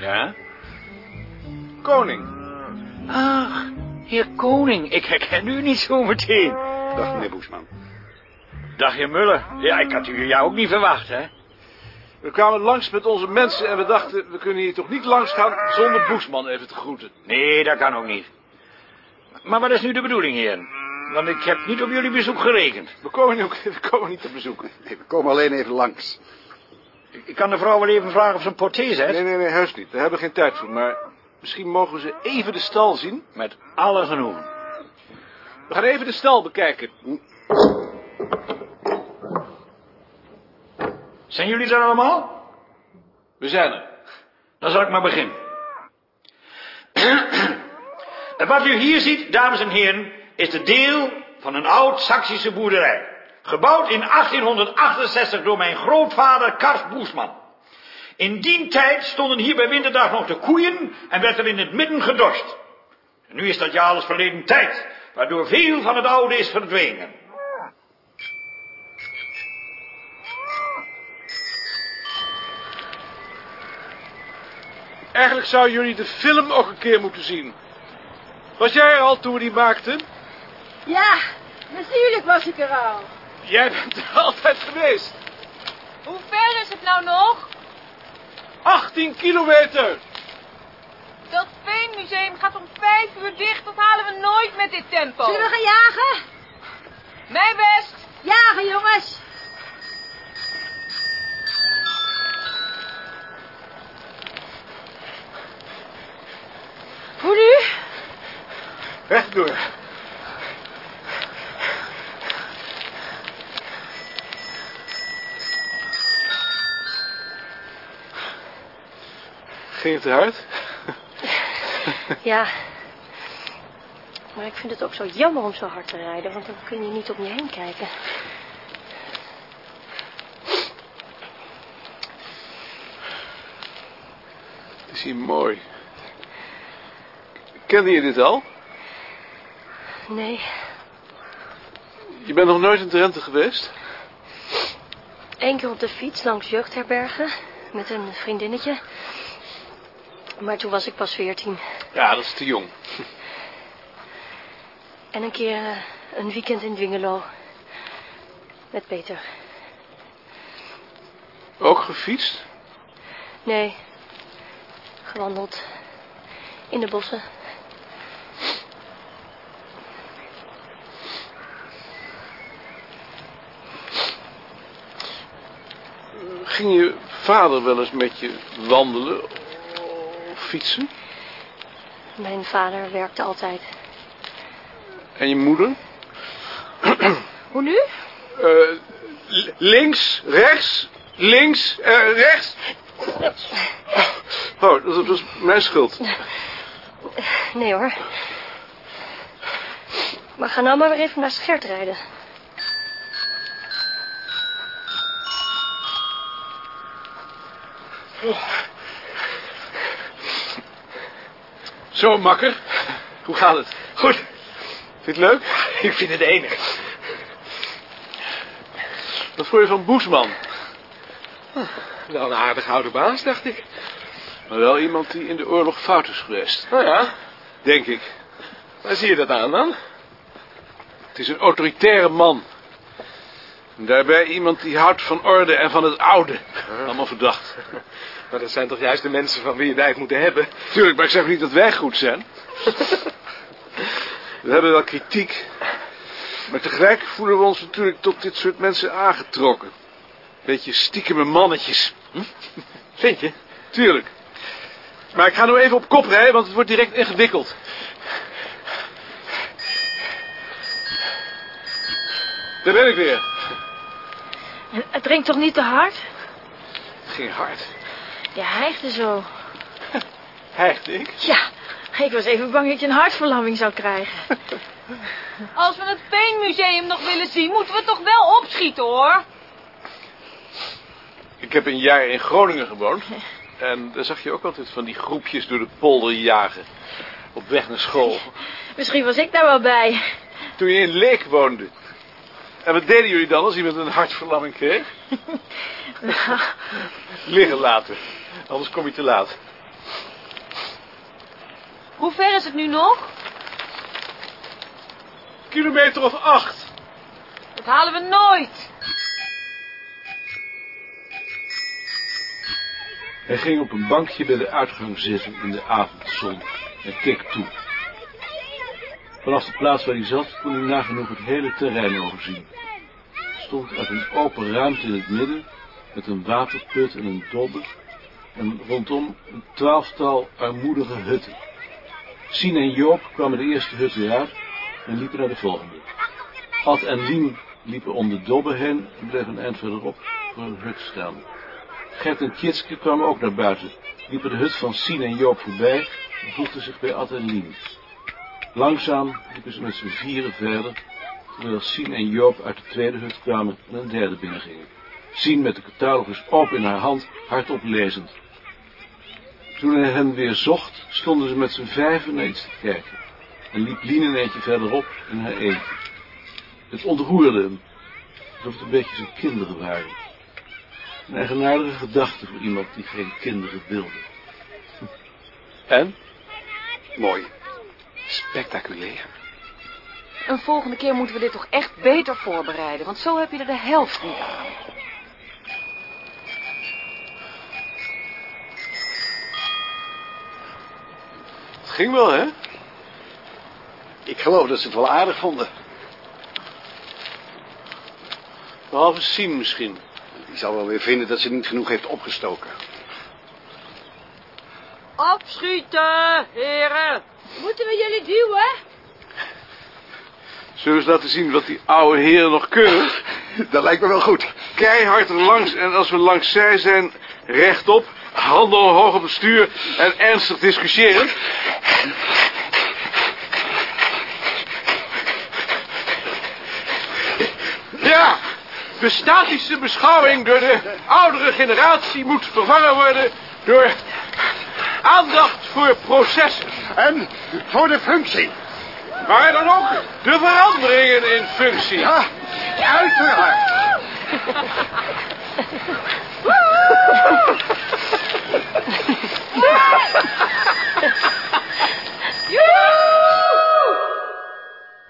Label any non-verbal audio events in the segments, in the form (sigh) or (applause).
Ja? Koning. Ach, heer Koning, ik herken u niet zo meteen. Dag, meneer Boesman. Dag, heer Muller. Ja, ik had u jou ook niet verwacht, hè? We kwamen langs met onze mensen en we dachten... we kunnen hier toch niet langs gaan zonder Boesman even te groeten. Nee, dat kan ook niet. Maar wat is nu de bedoeling, heer? Want ik heb niet op jullie bezoek gerekend. We komen, ook- (laughs) we komen niet te bezoeken. Nee, we komen alleen even langs. Ik kan de vrouw wel even vragen of ze een porté zet. Nee, nee, nee, heus niet. Daar hebben we geen tijd voor. Maar misschien mogen we ze even de stal zien. Met alle genoegen. We gaan even de stal bekijken. Zijn jullie er allemaal? We zijn er. Dan zal ik maar beginnen. En (clears throat) Wat u hier ziet, dames en heren, is de deel van een oud Saksische boerderij. Gebouwd in 1868 door mijn grootvader Kars Boesman. In die tijd stonden hier bij winterdag nog de koeien en werd er in het midden gedorst. En nu is dat ja alles verleden tijd, waardoor veel van het oude is verdwenen. Eigenlijk zouden jullie de film ook een keer moeten zien. Was jij er al toen we die maakten? Ja, natuurlijk was ik er al. Jij bent er altijd geweest. Hoe ver is het nou nog? 18 kilometer. Dat veenmuseum gaat om vijf uur dicht. Dat halen we nooit met dit tempo. Zullen we gaan jagen? Mijn best. Jagen, jongens. Hoe nu? Rechtdoor. Ging het eruit? (laughs) Ja. Maar ik vind het ook zo jammer om zo hard te rijden, want dan kun je niet om je heen kijken. Het is hier mooi. Kende je dit al? Nee, Je bent nog nooit in Drenthe geweest? één keer op de fiets langs jeugdherbergen met een vriendinnetje. Maar toen was ik pas veertien. Ja, dat is te jong. (laughs) En een keer eh, een weekend in Dwingelo. Met Peter. Ook gefietst? Nee, gewandeld. In de bossen. Ging je vader wel eens met je wandelen fietsen? Mijn vader werkte altijd. En je moeder? (clears throat) Hoe nu? Eh, links, rechts, links, eh, rechts. Oh, dat was mijn schuld. Nee hoor. Maar ga nou maar weer even naar Schert rijden. Zo, makker. Hoe gaat het? Goed, Vind je het leuk? ik vind het enig. Wat vond je van Boesman? Wel een aardig oude baas, dacht ik. Maar wel iemand die in de oorlog fout is geweest. Nou ja, Denk ik. waar zie je dat aan dan? Het is een autoritaire man. Daarbij iemand die houdt van orde en van het oude. Allemaal verdacht. (laughs) Maar dat zijn toch juist de mensen van wie wij het moeten hebben? Tuurlijk, maar ik zeg niet dat wij goed zijn. (laughs) We hebben wel kritiek. Maar tegelijk voelen we ons natuurlijk tot dit soort mensen aangetrokken. Beetje stiekeme mannetjes. Hm? Vind je? Tuurlijk. Maar ik ga nu even op kop rijden, want het wordt direct ingewikkeld. Daar ben ik weer. Het drinkt toch niet te hard? Ging hard. Ja, hijgde zo. (laughs) Hijgde ik? Ja, ik was even bang dat je een hartverlamming zou krijgen. (laughs) Als we het veenmuseum nog willen zien, moeten we toch wel opschieten, hoor. Ik heb een jaar in Groningen gewoond. En daar zag je ook altijd van die groepjes door de polder jagen. Op weg naar school. (laughs) Misschien was ik daar wel bij. Toen je in Leek woonde. En wat deden jullie dan als iemand een hartverlamming kreeg? (laughs) Liggen laten. Anders kom je te laat. Hoe ver is het nu nog? Kilometer of acht. Dat halen we nooit. Hij ging op een bankje bij de uitgang zitten in de avondzon en keek toe. Vanaf de plaats waar hij zat kon hij nagenoeg het hele terrein overzien. Stond uit een open ruimte in het midden, met een waterput en een dobbe, en rondom een twaalftal armoedige hutten. Sien en Joop kwamen de eerste hut weer uit en liepen naar de volgende. Ad en Lien liepen om de dobbe heen en bleven een eind verderop voor een hut staan. Gert en Tjitske kwamen ook naar buiten, liepen de hut van Sien en Joop voorbij en voegden zich bij Ad en Lien. Langzaam liepen ze met z'n vieren verder, terwijl Sien en Joop uit de tweede hut kwamen en een derde binnengingen. Sien met de catalogus open in haar hand, hardop lezend. Toen hij hen weer zocht, stonden ze met z'n vijven naar iets te kijken. En liep Lien een eentje verderop in haar eentje. Het ontroerde hem, alsof het een beetje zijn kinderen waren. Een eigenaardige gedachte voor iemand die geen kinderen wilde. En? Mooi. Spectaculair. Een volgende keer moeten we dit toch echt beter voorbereiden, want zo heb je er de helft niet aan. Het ging wel, hè? Ik geloof dat ze het wel aardig vonden. Behalve Sien misschien. Die zal wel weer vinden dat ze niet genoeg heeft opgestoken. Opschieten, heren. Moeten we jullie duwen? Zullen we eens laten zien wat die oude heren nog kunnen? Dat lijkt me wel goed. Keihard langs en als we langs zij zijn, rechtop, handen omhoog op het stuur en ernstig discussiëren. Ja, de statische beschouwing door de oudere generatie moet vervangen worden door aandacht voor processen. En voor de functie. Maar dan ook de veranderingen in functie. Ja, uiteraard.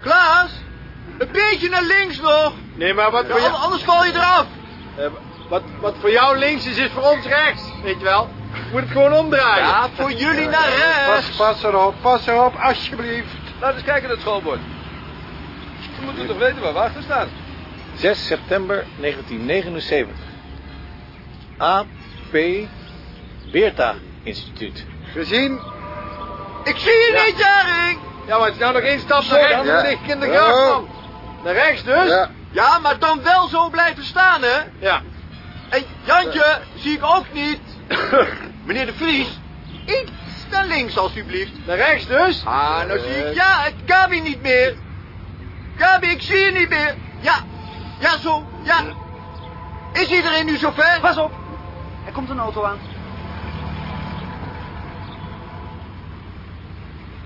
Klaas, een beetje naar links nog. Nee, maar wat voor, jou, anders val je eraf. eh, wat, wat voor jou links is, is voor ons rechts. Weet je wel? Moet het gewoon omdraaien. Ja, voor jullie naar rechts. pas erop, pas erop, alsjeblieft. Laat eens kijken naar het schoolbord. We moeten toch weten waar we achter staan. 6 september 1979. A.P. Beerta Instituut. Gezien? Ik zie je niet, Jaring. Ja, maar het is nou nog één stap naar rechts, Ja. dan lig ik in de grafman. Naar rechts dus? Ja. Ja, maar dan wel zo blijven staan, hè. Ja. En Jantje zie ik ook niet. (coughs) Meneer de Vries, iets naar links alstublieft. Naar rechts dus? Ah, nou zie ik, ja, het Gabi niet meer. Gabi, ik zie je niet meer. Ja, ja zo, ja. Is iedereen nu zover? Pas op, er komt een auto aan.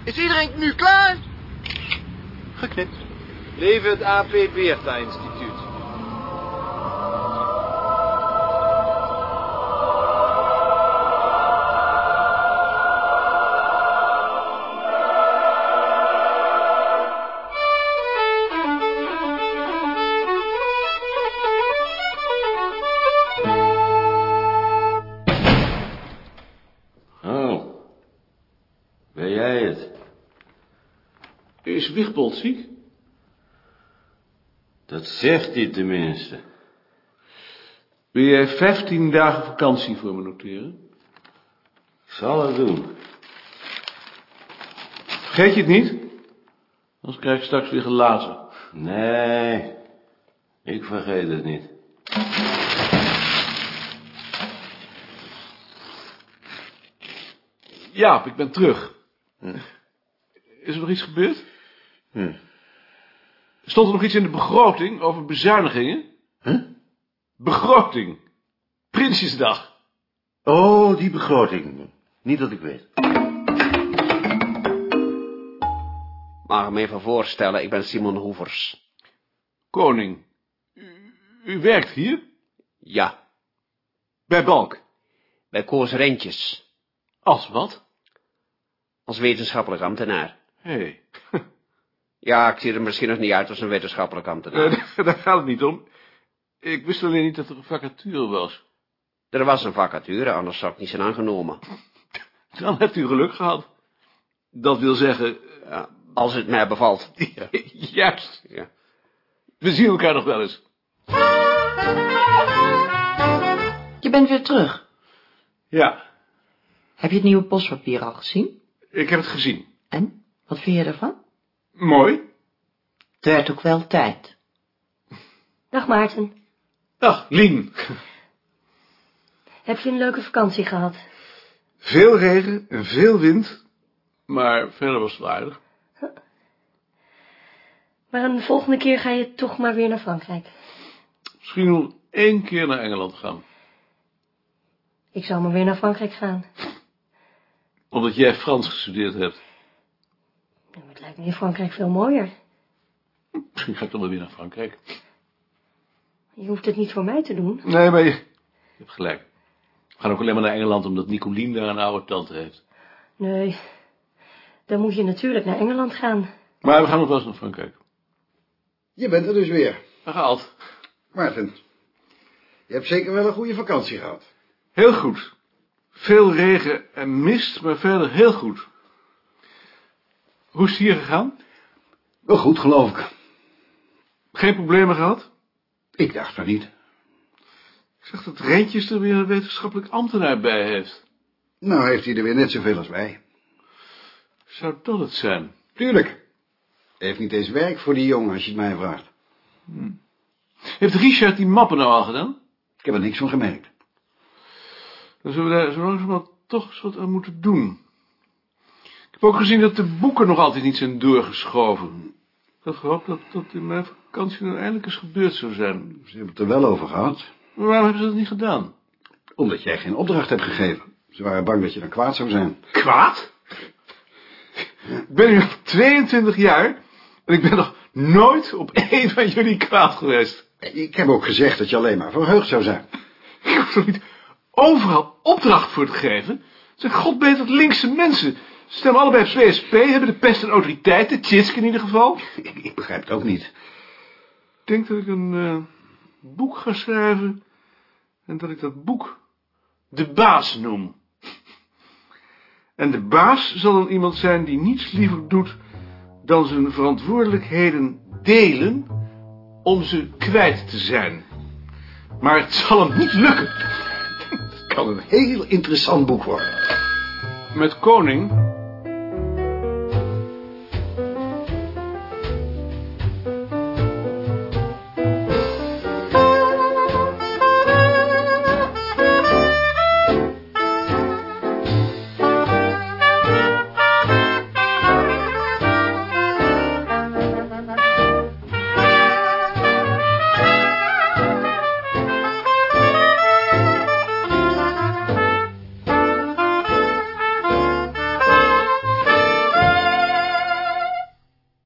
Is iedereen nu klaar? Geknipt. Leven het A.P. Beerta Instituut. Is Wigbold ziek? Dat zegt hij tenminste. Wil jij 15 dagen vakantie voor me noteren? Ik zal het doen. Vergeet je het niet? Anders krijg ik straks weer gelazen. Nee, ik vergeet het niet. Jaap, ik ben terug. Is er nog iets gebeurd? Hm. Stond er nog iets in de begroting over bezuinigingen? Huh? Begroting. Prinsjesdag. Oh, die begroting. Niet dat ik weet. Mag ik me even voorstellen, ik ben Simon Hoevers. Koning. U werkt hier? Ja, Bij Balk. bij Koos Rentjes, Als wat? als wetenschappelijk ambtenaar. Hé, (laughs) Ja, ik zie er misschien nog niet uit als een wetenschappelijk ambtenaar. hey. (laughs) daar gaat het niet om. Ik wist alleen niet dat er een vacature was. Er was een vacature, anders zou ik niet zijn aangenomen. (laughs) Dan hebt u geluk gehad. Dat wil zeggen... Ja, als het mij bevalt. (laughs) Juist. Ja. We zien elkaar nog wel eens. Je bent weer terug. Ja, Heb je het nieuwe postpapier al gezien? ik heb het gezien. En? Wat vind je ervan? Mooi. Het werd ook wel tijd. Dag Maarten. Dag, Lien. Heb je een leuke vakantie gehad? Veel regen en veel wind, maar verder was het aardig. Maar een volgende keer ga je toch maar weer naar Frankrijk. Misschien nog één keer naar Engeland gaan. Ik zal maar weer naar Frankrijk gaan. Omdat jij Frans gestudeerd hebt. Ja, maar het lijkt me in Frankrijk veel mooier. Misschien ga ik dan wel weer naar Frankrijk. Je hoeft het niet voor mij te doen. Nee, maar je, je hebt gelijk. We gaan ook alleen maar naar Engeland omdat Nicolien daar een oude tante heeft. Nee, dan moet je natuurlijk naar Engeland gaan. Maar we gaan nog wel eens naar Frankrijk. Je bent er dus weer. Gehaald. Maarten, je hebt zeker wel een goede vakantie gehad. Heel goed. Veel regen en mist, maar verder heel goed. Hoe is het hier gegaan? Wel goed, geloof ik. Geen problemen gehad? Ik dacht van niet. Ik zag dat Rentjes er weer een wetenschappelijk ambtenaar bij heeft. Nou heeft hij er weer net zoveel als wij. Zou dat het zijn? Tuurlijk. Heeft niet eens werk voor die jongen, als je het mij vraagt. Heeft Richard die mappen nou al gedaan? Ik heb er niks van gemerkt. Dan zullen we daar zo langzamerhand toch eens wat aan moeten doen. Ik heb ook gezien dat de boeken nog altijd niet zijn doorgeschoven. Ik had gehoopt dat dat in mijn vakantie nou eindelijk eens gebeurd zou zijn. Ze hebben het er wel over gehad. Maar waarom hebben ze dat niet gedaan? Omdat jij geen opdracht hebt gegeven. Ze waren bang dat je dan kwaad zou zijn. Kwaad? Ik ben nu al 22 jaar en ik ben nog nooit op één van jullie kwaad geweest. Ik heb ook gezegd dat je alleen maar verheugd zou zijn. Ik hoef toch niet overal opdracht voor te geven? Het zijn godbeterd linkse mensen. Stemmen allebei op CSP, hebben de pest en autoriteiten, Tjitsk in ieder geval. (laughs) Ik, ik begrijp het ook niet. Ik denk dat ik een eh, boek ga schrijven en dat ik dat boek De Baas noem. En de baas zal dan iemand zijn die niets liever doet dan zijn verantwoordelijkheden delen om ze kwijt te zijn. Maar het zal hem niet lukken. (laughs) Het kan een heel interessant boek worden. Met koning